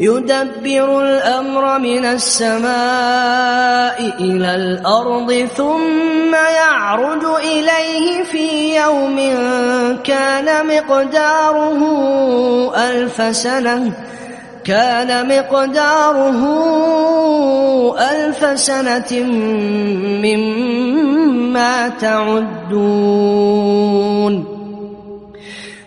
يدبر الأمر من السماء إلى الأرض ثم يعرج إليه في يوم كان مقداره ألف سنة. كان مقداره ألف سنة مما تعدون.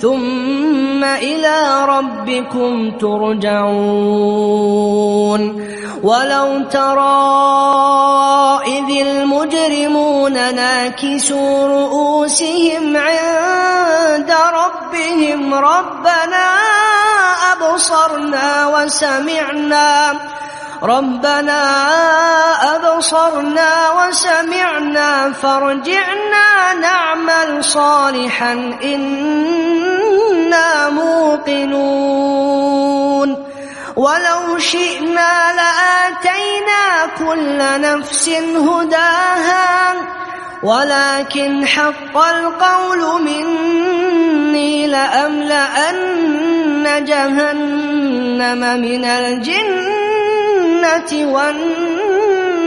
ثم إلى ربكم ترجعون. ولو ترى إذ المجرمون ناكسوا رؤوسهم عند ربهم ربنا أبصرنا وسمعنا ربنا أبصرنا وسمعنا فارجعنا نعمل صالحا إنا موقنون. ولو شئنا لآتينا كل نفس هداها ولكن حق القول مني لأملأن جهنم من الجنة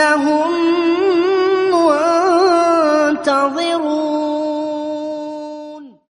لهم